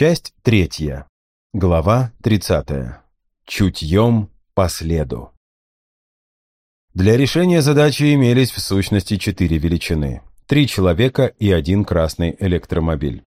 Часть третья. Глава тридцатая. Чутьем по следу. Для решения задачи имелись в сущности четыре величины. Три человека и один красный электромобиль.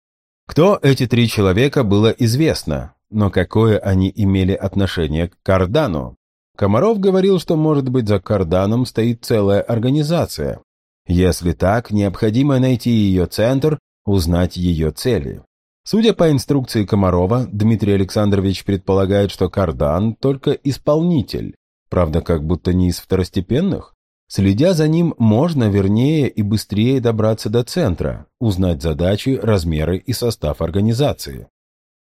Кто эти три человека, было известно, но какое они имели отношение к Кардану? Комаров говорил, что, может быть, за Карданом стоит целая организация. Если так, необходимо найти ее центр, узнать ее цели. Судя по инструкции Комарова, Дмитрий Александрович предполагает, что Кардан только исполнитель, правда, как будто не из второстепенных. Следя за ним, можно вернее и быстрее добраться до центра, узнать задачи, размеры и состав организации.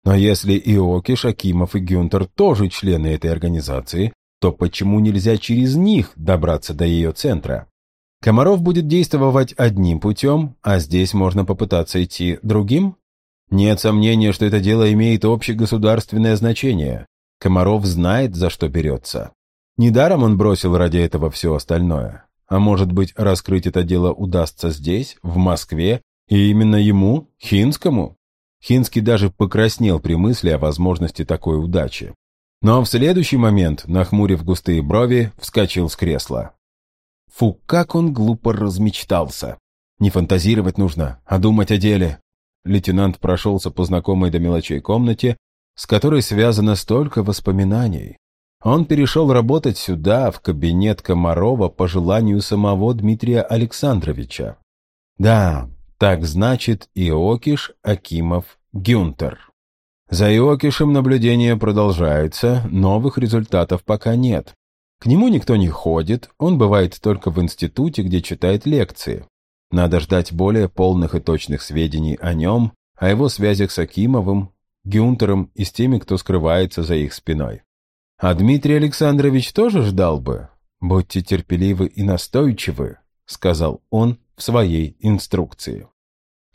Но если Иоки, Шакимов и Гюнтер тоже члены этой организации, то почему нельзя через них добраться до ее центра? Комаров будет действовать одним путем, а здесь можно попытаться идти другим? Нет сомнения, что это дело имеет общегосударственное значение. Комаров знает, за что берется. Недаром он бросил ради этого все остальное. А может быть, раскрыть это дело удастся здесь, в Москве, и именно ему, Хинскому? Хинский даже покраснел при мысли о возможности такой удачи. Но в следующий момент, нахмурив густые брови, вскочил с кресла. Фу, как он глупо размечтался. Не фантазировать нужно, а думать о деле. Лейтенант прошелся по знакомой до мелочей комнате, с которой связано столько воспоминаний. Он перешел работать сюда, в кабинет Комарова, по желанию самого Дмитрия Александровича. Да, так значит Иокиш, Акимов, Гюнтер. За Иокишем наблюдение продолжается, новых результатов пока нет. К нему никто не ходит, он бывает только в институте, где читает лекции. Надо ждать более полных и точных сведений о нем, о его связях с Акимовым, Гюнтером и с теми, кто скрывается за их спиной. А Дмитрий Александрович тоже ждал бы. «Будьте терпеливы и настойчивы», — сказал он в своей инструкции.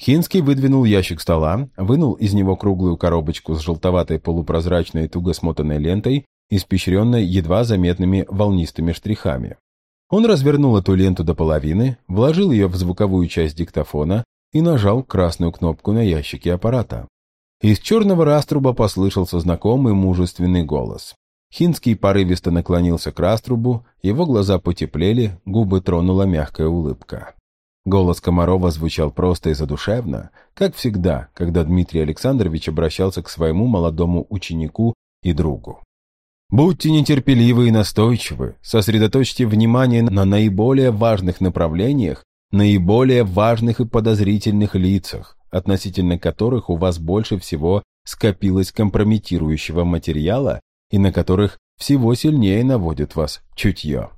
Хинский выдвинул ящик стола, вынул из него круглую коробочку с желтоватой полупрозрачной туго смотанной лентой, испещренной едва заметными волнистыми штрихами. Он развернул эту ленту до половины, вложил ее в звуковую часть диктофона и нажал красную кнопку на ящике аппарата. Из черного раструба послышался знакомый мужественный голос. Хинский порывисто наклонился к раструбу, его глаза потеплели, губы тронула мягкая улыбка. Голос Комарова звучал просто и задушевно, как всегда, когда Дмитрий Александрович обращался к своему молодому ученику и другу. Будьте нетерпеливы и настойчивы, сосредоточьте внимание на наиболее важных направлениях, наиболее важных и подозрительных лицах, относительно которых у вас больше всего скопилось компрометирующего материала и на которых всего сильнее наводит вас чутье.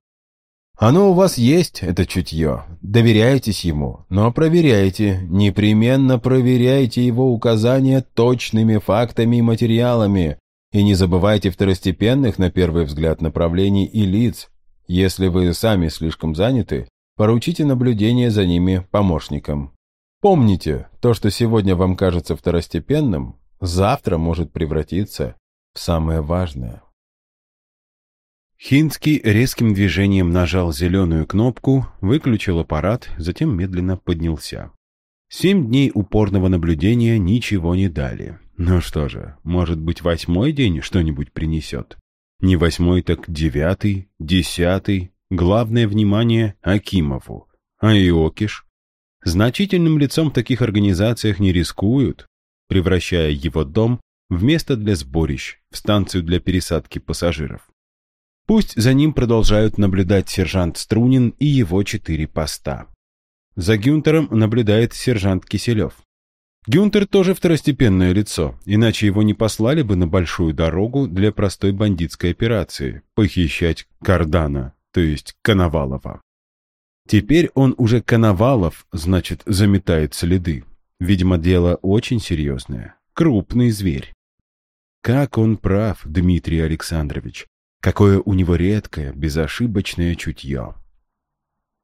Оно у вас есть, это чутье, доверяйтесь ему, но проверяйте, непременно проверяйте его указания точными фактами и материалами, и не забывайте второстепенных, на первый взгляд, направлений и лиц. Если вы сами слишком заняты, поручите наблюдение за ними помощникам. Помните, то, что сегодня вам кажется второстепенным, завтра может превратиться в самое важное. Хинский резким движением нажал зеленую кнопку, выключил аппарат, затем медленно поднялся. Семь дней упорного наблюдения ничего не дали. Ну что же, может быть, восьмой день что-нибудь принесет? Не восьмой, так девятый, десятый. Главное внимание Акимову. А Иокиш? Значительным лицом в таких организациях не рискуют, превращая его дом в место для сборищ, в станцию для пересадки пассажиров. Пусть за ним продолжают наблюдать сержант Струнин и его четыре поста. За Гюнтером наблюдает сержант Киселев. Гюнтер тоже второстепенное лицо, иначе его не послали бы на большую дорогу для простой бандитской операции – похищать Кардана, то есть Коновалова. Теперь он уже Коновалов, значит, заметает следы. Видимо, дело очень серьезное. Крупный зверь. Как он прав, Дмитрий Александрович. Какое у него редкое, безошибочное чутье.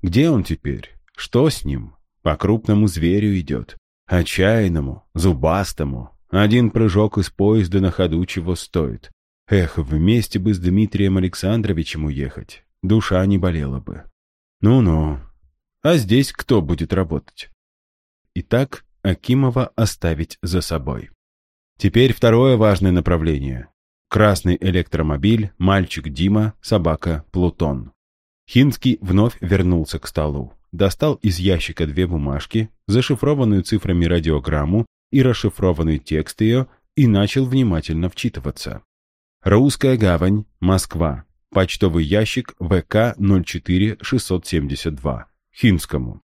Где он теперь? Что с ним? По крупному зверю идет. Отчаянному, зубастому. Один прыжок из поезда на ходу чего стоит. Эх, вместе бы с Дмитрием Александровичем уехать. Душа не болела бы. Ну-ну. А здесь кто будет работать? Итак, Акимова оставить за собой. Теперь второе важное направление. Красный электромобиль, мальчик Дима, собака Плутон. Хинский вновь вернулся к столу. Достал из ящика две бумажки, зашифрованную цифрами радиограмму и расшифрованный текст ее, и начал внимательно вчитываться. Русская гавань, Москва. Почтовый ящик ВК 04672. Хинскому.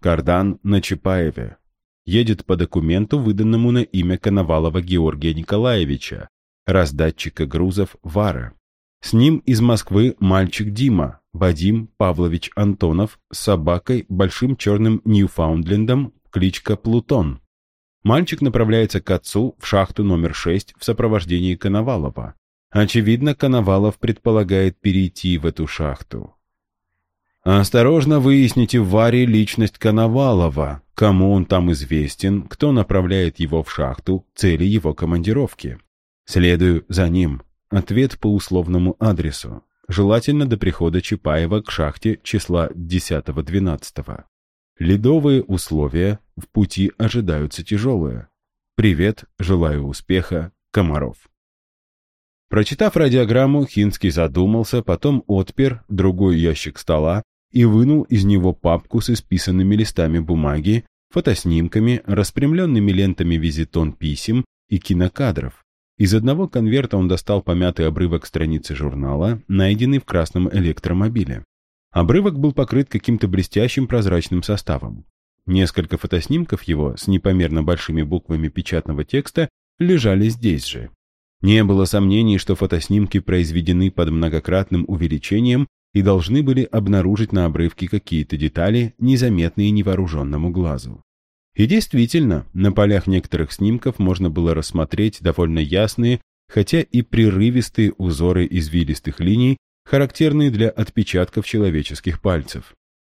Кардан на Чапаеве. Едет по документу, выданному на имя Коновалова Георгия Николаевича, раздатчика грузов Вара. С ним из Москвы мальчик Дима, Вадим Павлович Антонов, с собакой большим черным Ньюфаундлендом, кличка Плутон. Мальчик направляется к отцу в шахту номер 6 в сопровождении Коновалова. Очевидно, Коновалов предполагает перейти в эту шахту. Осторожно выясните в Варе личность Коновалова, кому он там известен, кто направляет его в шахту, цели его командировки. Следую за ним. Ответ по условному адресу. Желательно до прихода Чапаева к шахте числа 10-12. Ледовые условия в пути ожидаются тяжелые. Привет, желаю успеха, Комаров. Прочитав радиограмму, Хинский задумался, потом отпер другой ящик стола и вынул из него папку с исписанными листами бумаги, фотоснимками, распрямленными лентами визитон писем и кинокадров. Из одного конверта он достал помятый обрывок страницы журнала, найденный в красном электромобиле. Обрывок был покрыт каким-то блестящим прозрачным составом. Несколько фотоснимков его с непомерно большими буквами печатного текста лежали здесь же. Не было сомнений, что фотоснимки произведены под многократным увеличением и должны были обнаружить на обрывке какие-то детали, незаметные невооруженному глазу. И действительно, на полях некоторых снимков можно было рассмотреть довольно ясные, хотя и прерывистые узоры извилистых линий, характерные для отпечатков человеческих пальцев.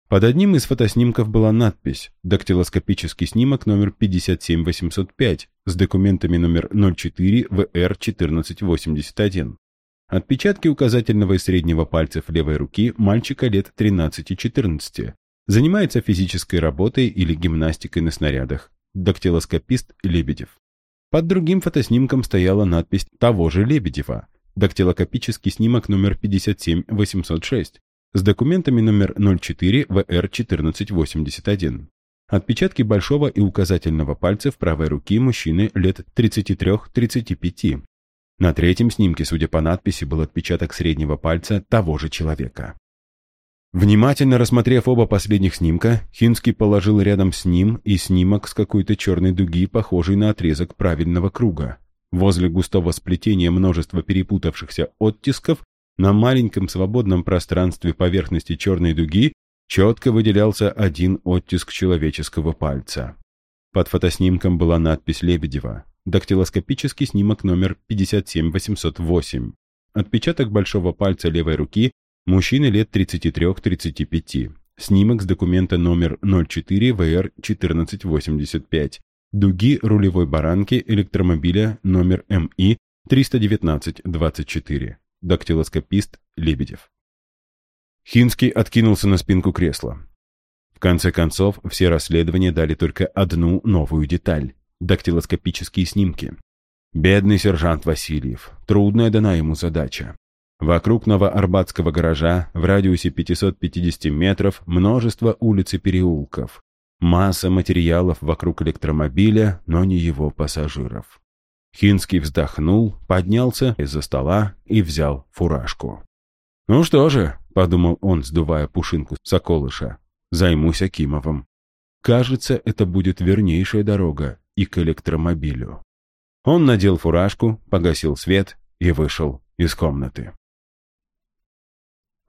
Под одним из фотоснимков была надпись «Дактилоскопический снимок номер 57805 с документами номер 04 ВР 1481». Отпечатки указательного и среднего пальцев левой руки мальчика лет 13-14. Занимается физической работой или гимнастикой на снарядах. Дактилоскопист Лебедев. Под другим фотоснимком стояла надпись того же Лебедева. Дактилоскопический снимок номер 57806 с документами номер 04 ВР 1481. Отпечатки большого и указательного пальцев правой руки мужчины лет 33-35. На третьем снимке, судя по надписи, был отпечаток среднего пальца того же человека. Внимательно рассмотрев оба последних снимка, Хинский положил рядом с ним и снимок с какой-то черной дуги, похожей на отрезок правильного круга. Возле густого сплетения множества перепутавшихся оттисков на маленьком свободном пространстве поверхности черной дуги четко выделялся один оттиск человеческого пальца. Под фотоснимком была надпись Лебедева. Дактилоскопический снимок номер 57808. Отпечаток большого пальца левой руки мужчины лет 33-35. Снимок с документа номер 04 ВР 1485. Дуги рулевой баранки электромобиля номер МИ 319-24 дактилоскопист Лебедев. Хинский откинулся на спинку кресла. В конце концов, все расследования дали только одну новую деталь – дактилоскопические снимки. Бедный сержант Васильев. Трудная дана ему задача. Вокруг новоарбатского гаража в радиусе 550 метров множество улиц и переулков. Масса материалов вокруг электромобиля, но не его пассажиров. Хинский вздохнул, поднялся из-за стола и взял фуражку. «Ну что же», — подумал он, сдувая пушинку соколыша, — «займусь Акимовым. Кажется, это будет вернейшая дорога и к электромобилю». Он надел фуражку, погасил свет и вышел из комнаты.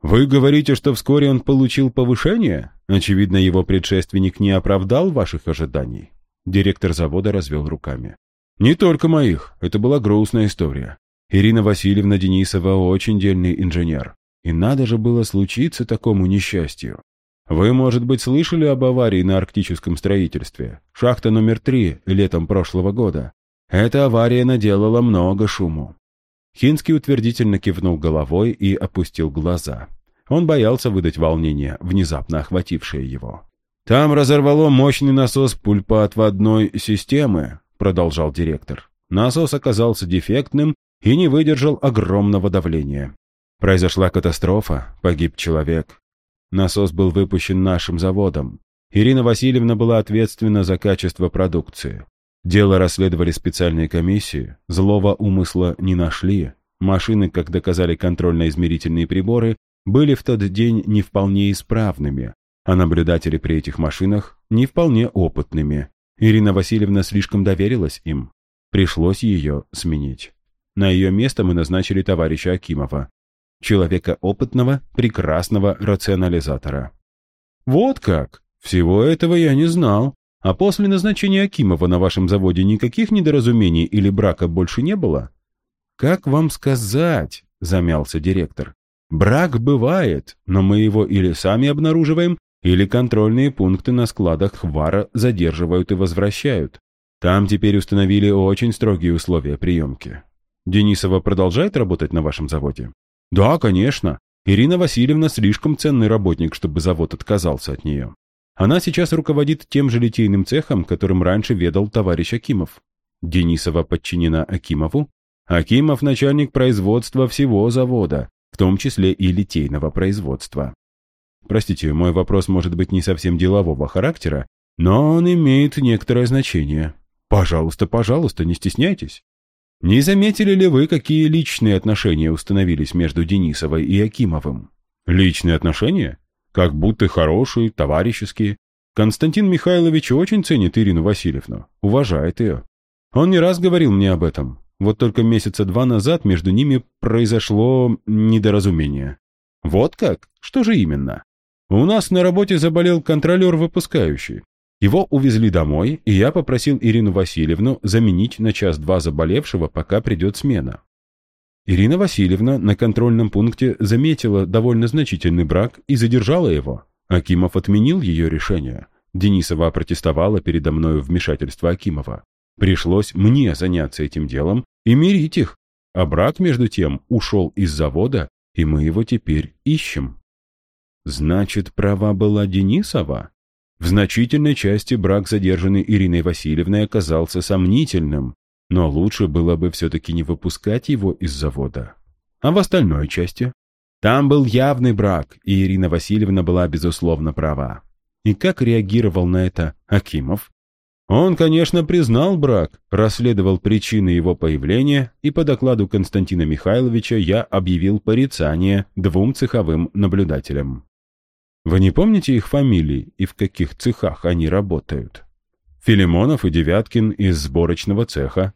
«Вы говорите, что вскоре он получил повышение? Очевидно, его предшественник не оправдал ваших ожиданий?» Директор завода развел руками. Не только моих, это была грустная история. Ирина Васильевна Денисова очень дельный инженер. И надо же было случиться такому несчастью. Вы, может быть, слышали об аварии на арктическом строительстве? Шахта номер три летом прошлого года. Эта авария наделала много шуму. Хинский утвердительно кивнул головой и опустил глаза. Он боялся выдать волнение, внезапно охватившее его. Там разорвало мощный насос пульпоотводной системы, — продолжал директор. Насос оказался дефектным и не выдержал огромного давления. Произошла катастрофа, погиб человек. Насос был выпущен нашим заводом. Ирина Васильевна была ответственна за качество продукции. Дело расследовали специальные комиссии, злого умысла не нашли. Машины, как доказали контрольно-измерительные приборы, были в тот день не вполне исправными, а наблюдатели при этих машинах не вполне опытными. Ирина Васильевна слишком доверилась им. Пришлось ее сменить. На ее место мы назначили товарища Акимова, человека опытного, прекрасного рационализатора. «Вот как! Всего этого я не знал. А после назначения Акимова на вашем заводе никаких недоразумений или брака больше не было?» «Как вам сказать?» — замялся директор. «Брак бывает, но мы его или сами обнаруживаем, или контрольные пункты на складах Хвара задерживают и возвращают. Там теперь установили очень строгие условия приемки. Денисова продолжает работать на вашем заводе? Да, конечно. Ирина Васильевна слишком ценный работник, чтобы завод отказался от нее. Она сейчас руководит тем же литейным цехом, которым раньше ведал товарищ Акимов. Денисова подчинена Акимову. Акимов – начальник производства всего завода, в том числе и литейного производства. Простите, мой вопрос может быть не совсем делового характера, но он имеет некоторое значение. Пожалуйста, пожалуйста, не стесняйтесь. Не заметили ли вы, какие личные отношения установились между Денисовой и Акимовым? Личные отношения? Как будто хорошие, товарищеские. Константин Михайлович очень ценит Ирину Васильевну, уважает ее. Он не раз говорил мне об этом. Вот только месяца два назад между ними произошло недоразумение. Вот как? Что же именно? У нас на работе заболел контролер-выпускающий. Его увезли домой, и я попросил Ирину Васильевну заменить на час-два заболевшего, пока придет смена. Ирина Васильевна на контрольном пункте заметила довольно значительный брак и задержала его. Акимов отменил ее решение. Денисова протестовала передо мною вмешательство Акимова. Пришлось мне заняться этим делом и мирить их. А брак, между тем, ушел из завода, и мы его теперь ищем. Значит, права была Денисова? В значительной части брак задержанной Ириной Васильевной оказался сомнительным, но лучше было бы все-таки не выпускать его из завода. А в остальной части? Там был явный брак, и Ирина Васильевна была безусловно права. И как реагировал на это Акимов? Он, конечно, признал брак, расследовал причины его появления, и по докладу Константина Михайловича я объявил порицание двум цеховым наблюдателям. Вы не помните их фамилий и в каких цехах они работают? Филимонов и Девяткин из сборочного цеха.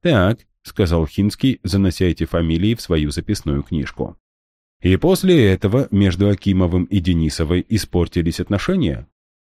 Так, сказал Хинский, занося эти фамилии в свою записную книжку. И после этого между Акимовым и Денисовой испортились отношения?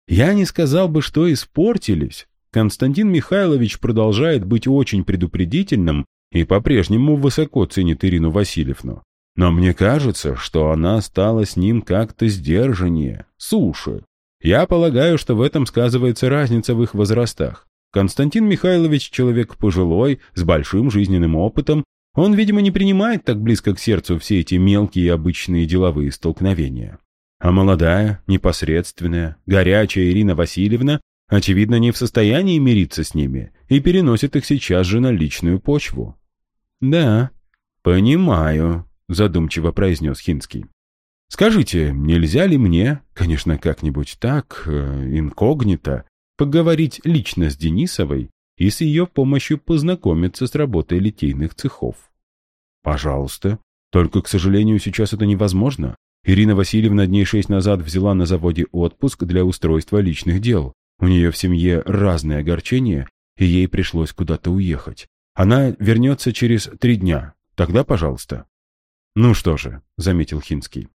Я не сказал бы, что испортились. Константин Михайлович продолжает быть очень предупредительным и по-прежнему высоко ценит Ирину Васильевну. Но мне кажется, что она стала с ним как-то сдержаннее, суше. Я полагаю, что в этом сказывается разница в их возрастах. Константин Михайлович человек пожилой, с большим жизненным опытом. Он, видимо, не принимает так близко к сердцу все эти мелкие обычные деловые столкновения. А молодая, непосредственная, горячая Ирина Васильевна, очевидно, не в состоянии мириться с ними и переносит их сейчас же на личную почву. «Да, понимаю», задумчиво произнес Хинский. «Скажите, нельзя ли мне, конечно, как-нибудь так, э, инкогнито, поговорить лично с Денисовой и с ее помощью познакомиться с работой литейных цехов?» «Пожалуйста. Только, к сожалению, сейчас это невозможно. Ирина Васильевна дней шесть назад взяла на заводе отпуск для устройства личных дел. У нее в семье разные огорчения, и ей пришлось куда-то уехать. Она вернется через три дня. Тогда, пожалуйста». «Ну что же», — заметил Хинский.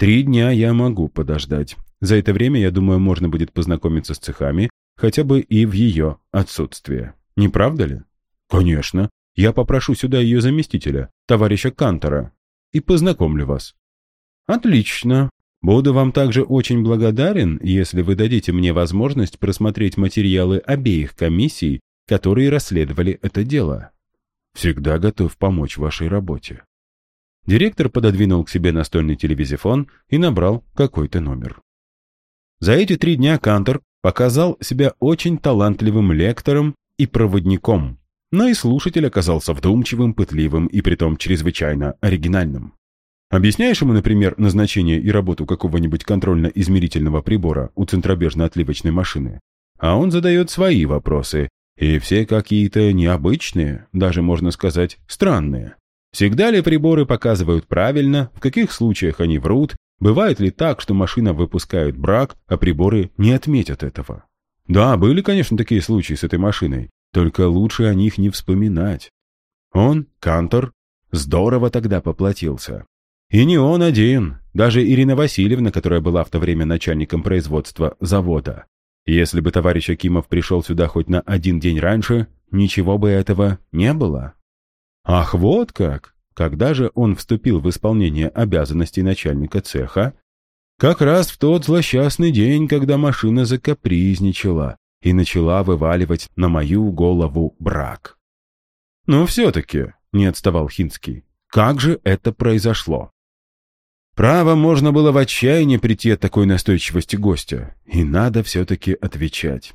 «Три дня я могу подождать. За это время, я думаю, можно будет познакомиться с цехами, хотя бы и в ее отсутствие. Не правда ли?» «Конечно. Я попрошу сюда ее заместителя, товарища Кантора, и познакомлю вас». «Отлично. Буду вам также очень благодарен, если вы дадите мне возможность просмотреть материалы обеих комиссий, которые расследовали это дело. Всегда готов помочь вашей работе». Директор пододвинул к себе настольный телевизифон и набрал какой-то номер. За эти три дня Кантор показал себя очень талантливым лектором и проводником. Но и слушатель оказался вдумчивым, пытливым и притом чрезвычайно оригинальным. Объясняешь ему, например, назначение и работу какого-нибудь контрольно-измерительного прибора у центробежно-отливочной машины, а он задает свои вопросы, и все какие-то необычные, даже, можно сказать, странные. Всегда ли приборы показывают правильно, в каких случаях они врут, бывает ли так, что машина выпускает брак, а приборы не отметят этого? Да, были, конечно, такие случаи с этой машиной, только лучше о них не вспоминать. Он, Кантор, здорово тогда поплатился. И не он один, даже Ирина Васильевна, которая была в то время начальником производства завода. Если бы товарищ Акимов пришел сюда хоть на один день раньше, ничего бы этого не было. Ах, вот как! Когда же он вступил в исполнение обязанностей начальника цеха? Как раз в тот злосчастный день, когда машина закапризничала и начала вываливать на мою голову брак. «Ну, все-таки», — не отставал Хинский, — «как же это произошло?» Право, можно было в отчаянии прийти от такой настойчивости гостя. И надо все-таки отвечать.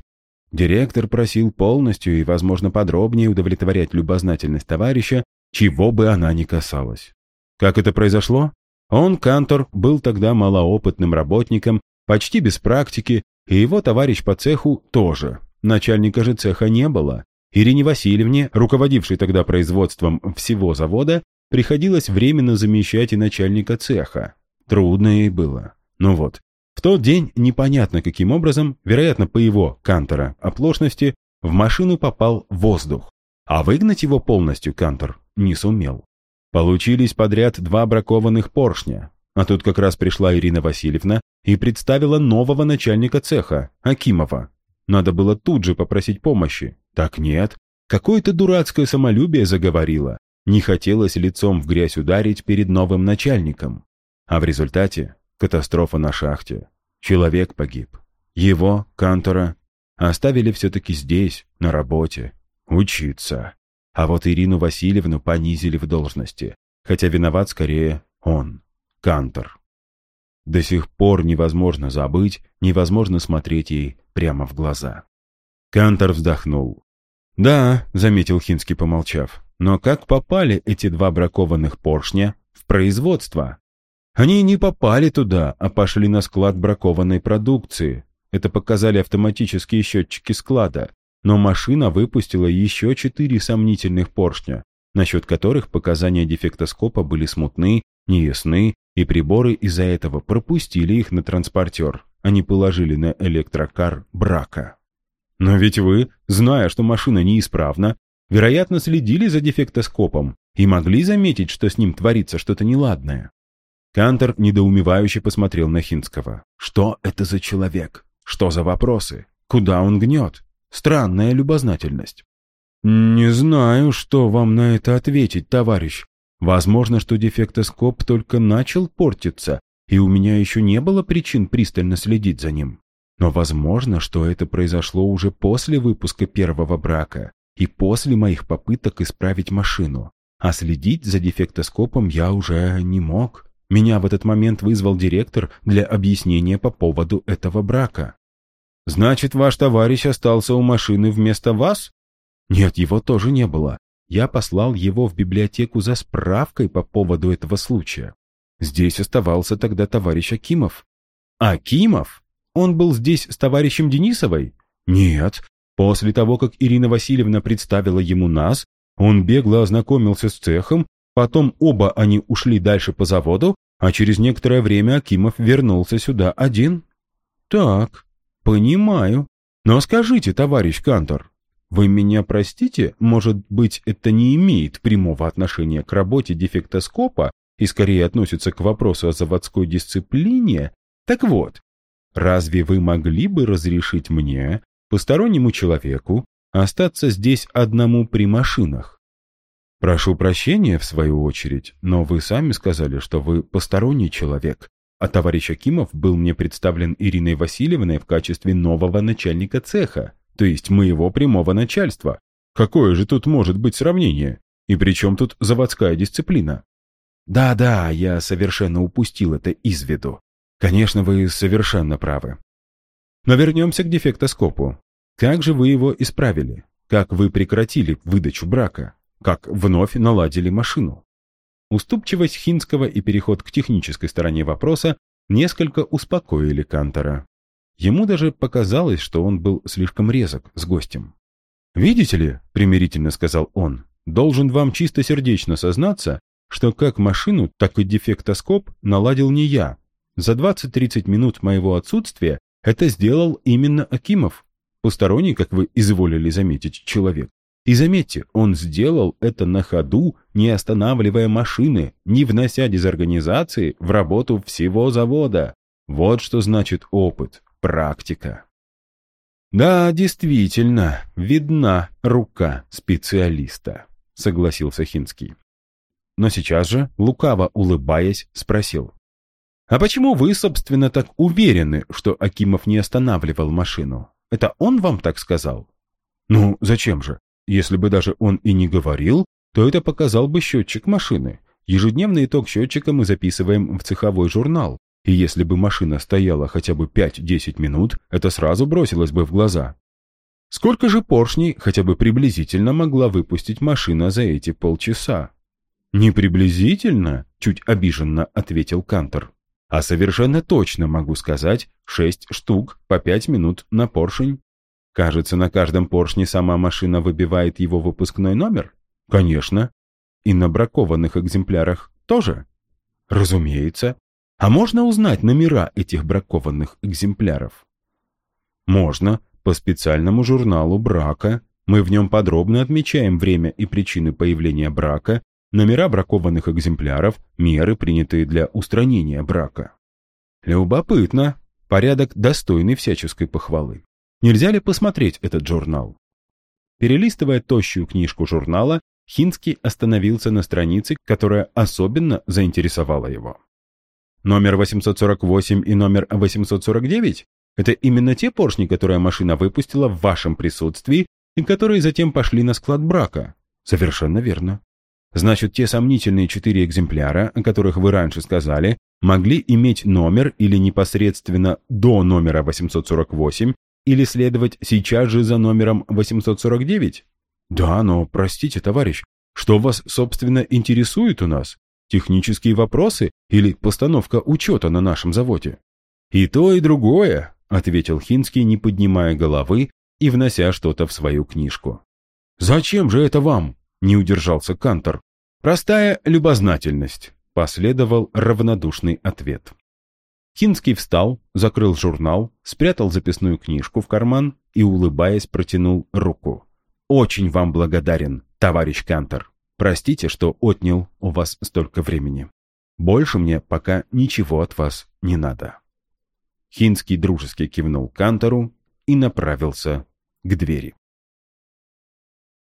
Директор просил полностью и, возможно, подробнее удовлетворять любознательность товарища, чего бы она ни касалась. Как это произошло? Он, Кантор, был тогда малоопытным работником, почти без практики, и его товарищ по цеху тоже. Начальника же цеха не было. Ирине Васильевне, руководившей тогда производством всего завода, приходилось временно замещать и начальника цеха. Трудно ей было. Ну вот, в тот день непонятно каким образом, вероятно по его, Кантора, оплошности, в машину попал воздух, а выгнать его полностью Кантор не сумел. Получились подряд два бракованных поршня, а тут как раз пришла Ирина Васильевна и представила нового начальника цеха, Акимова. Надо было тут же попросить помощи. Так нет, какое-то дурацкое самолюбие заговорило. Не хотелось лицом в грязь ударить перед новым начальником. А в результате катастрофа на шахте. Человек погиб. Его, Кантора, оставили все-таки здесь, на работе, учиться. А вот Ирину Васильевну понизили в должности, хотя виноват скорее он, Кантор. До сих пор невозможно забыть, невозможно смотреть ей прямо в глаза. Кантор вздохнул. «Да», — заметил Хинский, помолчав, но как попали эти два бракованных поршня в производство? Они не попали туда, а пошли на склад бракованной продукции. Это показали автоматические счетчики склада. Но машина выпустила еще четыре сомнительных поршня, насчет которых показания дефектоскопа были смутны, неясны, и приборы из-за этого пропустили их на транспортер, не положили на электрокар брака. Но ведь вы, зная, что машина неисправна, вероятно, следили за дефектоскопом и могли заметить, что с ним творится что-то неладное. Кантер недоумевающе посмотрел на Хинского. Что это за человек? Что за вопросы? Куда он гнет? Странная любознательность. «Не знаю, что вам на это ответить, товарищ. Возможно, что дефектоскоп только начал портиться, и у меня еще не было причин пристально следить за ним. Но возможно, что это произошло уже после выпуска первого брака, и после моих попыток исправить машину. А следить за дефектоскопом я уже не мог. Меня в этот момент вызвал директор для объяснения по поводу этого брака. «Значит, ваш товарищ остался у машины вместо вас?» «Нет, его тоже не было. Я послал его в библиотеку за справкой по поводу этого случая. Здесь оставался тогда товарищ Акимов». «Акимов? Он был здесь с товарищем Денисовой?» «Нет, После того, как Ирина Васильевна представила ему нас, он бегло ознакомился с цехом, потом оба они ушли дальше по заводу, а через некоторое время Акимов вернулся сюда один. Так, понимаю. Но скажите, товарищ Кантор, вы меня простите, может быть, это не имеет прямого отношения к работе дефектоскопа и скорее относится к вопросу о заводской дисциплине? Так вот, разве вы могли бы разрешить мне постороннему человеку остаться здесь одному при машинах. Прошу прощения, в свою очередь, но вы сами сказали, что вы посторонний человек, а товарищ Акимов был мне представлен Ириной Васильевной в качестве нового начальника цеха, то есть моего прямого начальства. Какое же тут может быть сравнение? И при чем тут заводская дисциплина? Да-да, я совершенно упустил это из виду. Конечно, вы совершенно правы. Но вернемся к дефектоскопу. Как же вы его исправили? как вы прекратили выдачу брака, как вновь наладили машину. Уступчивость Хинского и переход к технической стороне вопроса несколько успокоили Кантора. Ему даже показалось, что он был слишком резок с гостем. «Видите ли», — примирительно сказал он, — «должен вам чистосердечно сознаться, что как машину, так и дефектоскоп наладил не я. За 20-30 минут моего отсутствия это сделал именно Акимов, посторонний, как вы изволили заметить, человек. И заметьте, он сделал это на ходу, не останавливая машины, не внося дезорганизации в работу всего завода. Вот что значит опыт, практика. «Да, действительно, видна рука специалиста», — согласился Хинский. Но сейчас же, лукаво улыбаясь, спросил. «А почему вы, собственно, так уверены, что Акимов не останавливал машину? Это он вам так сказал?» «Ну, зачем же? Если бы даже он и не говорил, то это показал бы счетчик машины. Ежедневный итог счетчика мы записываем в цеховой журнал. И если бы машина стояла хотя бы 5-10 минут, это сразу бросилось бы в глаза. Сколько же поршней хотя бы приблизительно могла выпустить машина за эти полчаса? «Не приблизительно?» — чуть обиженно ответил Кантор. «А совершенно точно могу сказать, шесть штук по пять минут на поршень». Кажется, на каждом поршне сама машина выбивает его выпускной номер? Конечно. И на бракованных экземплярах тоже? Разумеется. А можно узнать номера этих бракованных экземпляров? Можно, по специальному журналу брака. Мы в нем подробно отмечаем время и причины появления брака, номера бракованных экземпляров, меры, принятые для устранения брака. Любопытно. Порядок достойный всяческой похвалы. Нельзя ли посмотреть этот журнал? Перелистывая тощую книжку журнала, Хинский остановился на странице, которая особенно заинтересовала его. Номер 848 и номер 849 – это именно те поршни, которые машина выпустила в вашем присутствии и которые затем пошли на склад брака. Совершенно верно. Значит, те сомнительные четыре экземпляра, о которых вы раньше сказали, могли иметь номер или непосредственно до номера 848 или следовать сейчас же за номером 849? Да, но, простите, товарищ, что вас, собственно, интересует у нас? Технические вопросы или постановка учета на нашем заводе? И то, и другое, ответил Хинский, не поднимая головы и внося что-то в свою книжку. Зачем же это вам? Не удержался Кантор. Простая любознательность, последовал равнодушный ответ. Хинский встал, закрыл журнал, спрятал записную книжку в карман и, улыбаясь, протянул руку. «Очень вам благодарен, товарищ Кантор. Простите, что отнял у вас столько времени. Больше мне пока ничего от вас не надо». Хинский дружески кивнул Кантору и направился к двери.